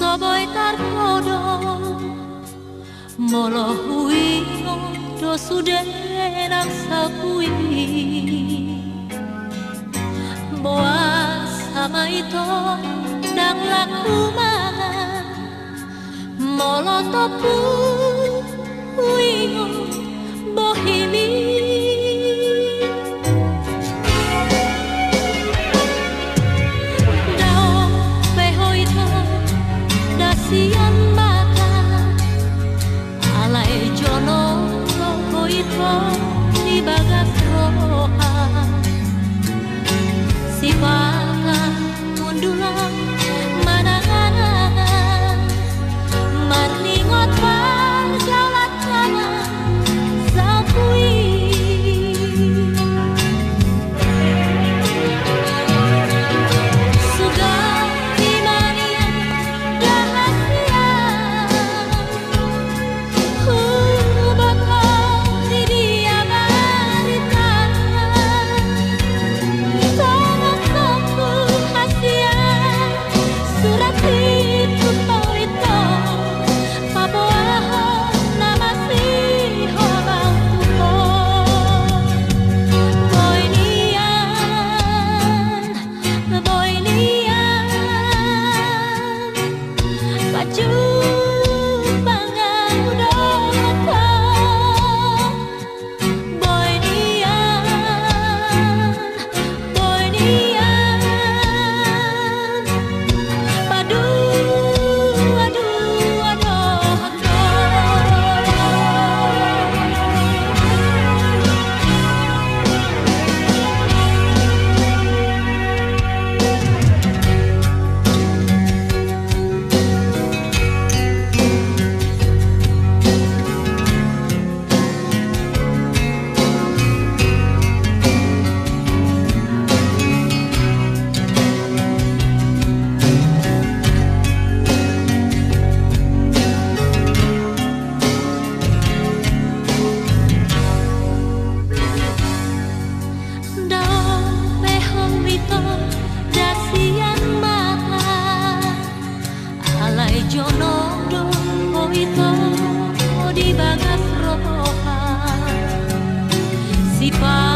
boy tar kodo, molo hui do sude nak sapui boa sama ito nang laku molo topu, hui bohimi. you. kita dasian mata alai jono do oito di bagas ropoha si pa